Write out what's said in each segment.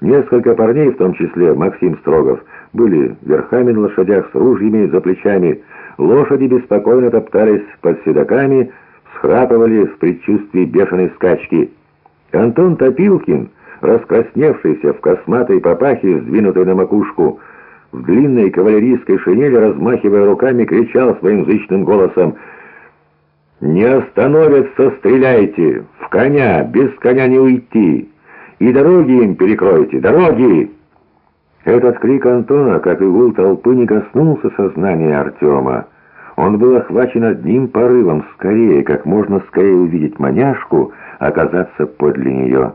Несколько парней, в том числе Максим Строгов, были верхами на лошадях с ружьями за плечами. Лошади беспокойно топтались под седоками, схрапывали в предчувствии бешеной скачки. Антон Топилкин, раскрасневшийся в косматой папахе, сдвинутой на макушку, в длинной кавалерийской шинели, размахивая руками, кричал своим зычным голосом «Не остановятся, стреляйте! В коня! Без коня не уйти!» И дороги им перекройте! Дороги!» Этот крик Антона, как и гул толпы, не коснулся сознания Артема. Он был охвачен одним порывом скорее, как можно скорее увидеть маняшку, оказаться подле нее.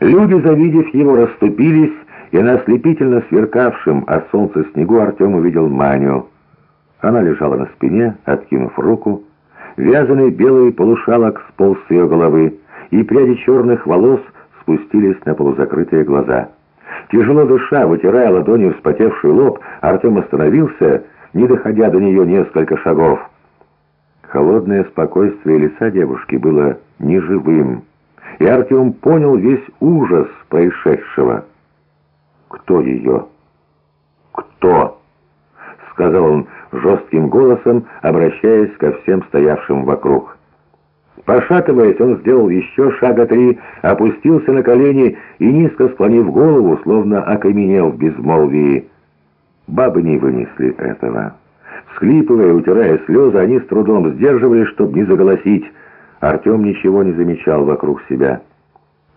Люди, завидев его, расступились, и на ослепительно сверкавшем от солнца снегу Артем увидел Маню. Она лежала на спине, откинув руку. Вязаный белый полушалок сполз с ее головы, и пряди черных волос спустились на полузакрытые глаза. Тяжело душа, вытирая ладонью вспотевший лоб, Артем остановился, не доходя до нее несколько шагов. Холодное спокойствие лица девушки было неживым, и Артем понял весь ужас происшедшего. «Кто ее?» «Кто?» — сказал он жестким голосом, обращаясь ко всем стоявшим вокруг. Пошатываясь, он сделал еще шага три, опустился на колени и, низко склонив голову, словно окаменел в безмолвии. Бабы не вынесли этого. Схлипывая, утирая слезы, они с трудом сдерживались, чтобы не заголосить. Артем ничего не замечал вокруг себя.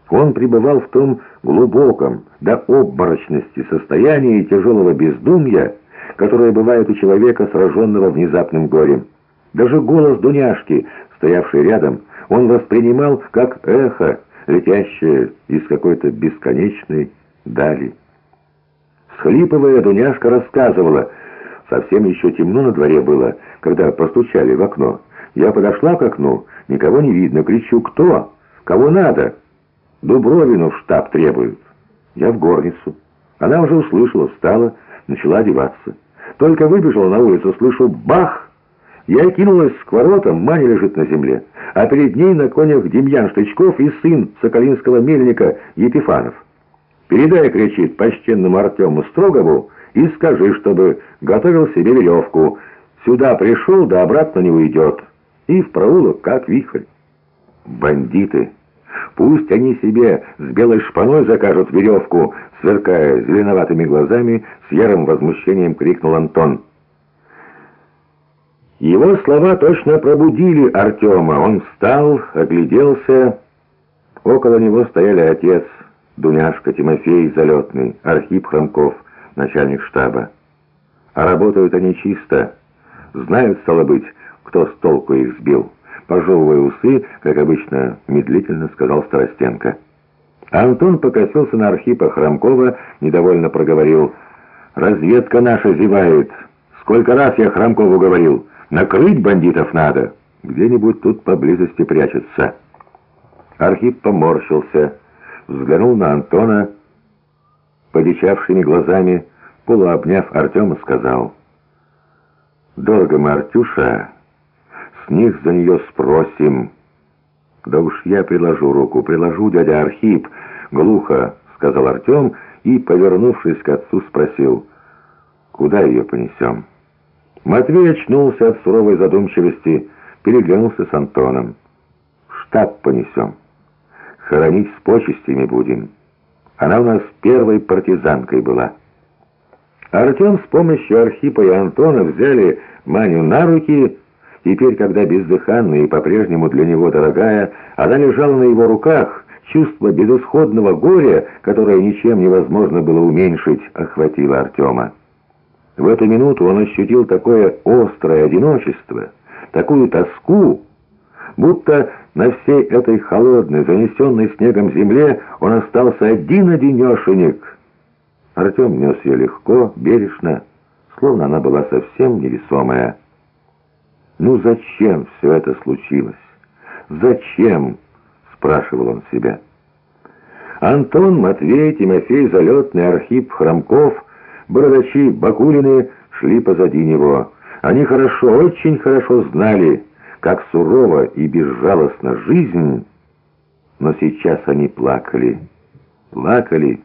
Он пребывал в том глубоком, до обморочности состоянии тяжелого бездумья, которое бывает у человека, сраженного внезапным горем. Даже голос Дуняшки, стоявший рядом, он воспринимал как эхо, летящее из какой-то бесконечной дали. Схлипывая, Дуняшка рассказывала, совсем еще темно на дворе было, когда постучали в окно. Я подошла к окну, никого не видно, кричу «Кто? Кого надо?» «Дубровину в штаб требуют». Я в горницу. Она уже услышала, встала, начала одеваться. Только выбежала на улицу, слышу «Бах!» Я кинулась к воротам, Маня лежит на земле, а перед ней на конях Демьян Штычков и сын соколинского мельника Епифанов. «Передай, — кричит почтенному Артему Строгову, — и скажи, чтобы готовил себе веревку. Сюда пришел, да обратно не уйдет. И в проулок, как вихрь. Бандиты! Пусть они себе с белой шпаной закажут веревку!» Сверкая зеленоватыми глазами, с ярым возмущением крикнул Антон. Его слова точно пробудили Артема. Он встал, огляделся. Около него стояли отец, Дуняшка, Тимофей Залетный, Архип Хромков, начальник штаба. А работают они чисто. Знают, стало быть, кто с толку их сбил. Пожевывая усы, как обычно, медлительно сказал Старостенко. Антон покосился на Архипа Хромкова, недовольно проговорил. «Разведка наша зевает. Сколько раз я Хромкову говорил». Накрыть бандитов надо. Где-нибудь тут поблизости прячется. Архип поморщился, взглянул на Антона, подичавшими глазами, полуобняв Артема, сказал, «Дорого мы, Артюша, с них за нее спросим». «Да уж я приложу руку, приложу, дядя Архип», — глухо сказал Артем и, повернувшись к отцу, спросил, «Куда ее понесем?» Матвей очнулся от суровой задумчивости, переглянулся с Антоном. «Штаб понесем. Хоронить с почестями будем. Она у нас первой партизанкой была». Артем с помощью Архипа и Антона взяли Маню на руки. Теперь, когда бездыханная и по-прежнему для него дорогая, она лежала на его руках, чувство безысходного горя, которое ничем невозможно было уменьшить, охватило Артема. В эту минуту он ощутил такое острое одиночество, такую тоску, будто на всей этой холодной, занесенной снегом земле он остался один-одинешенек. Артем нес ее легко, бережно, словно она была совсем невесомая. «Ну зачем все это случилось? Зачем?» — спрашивал он себя. Антон, Матвей, Тимофей, Залетный, Архип, Хромков — Бородачи Бакулины шли позади него. Они хорошо, очень хорошо знали, как сурова и безжалостна жизнь, но сейчас они плакали. Плакали,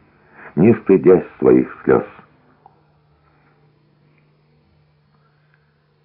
не стыдясь своих слез.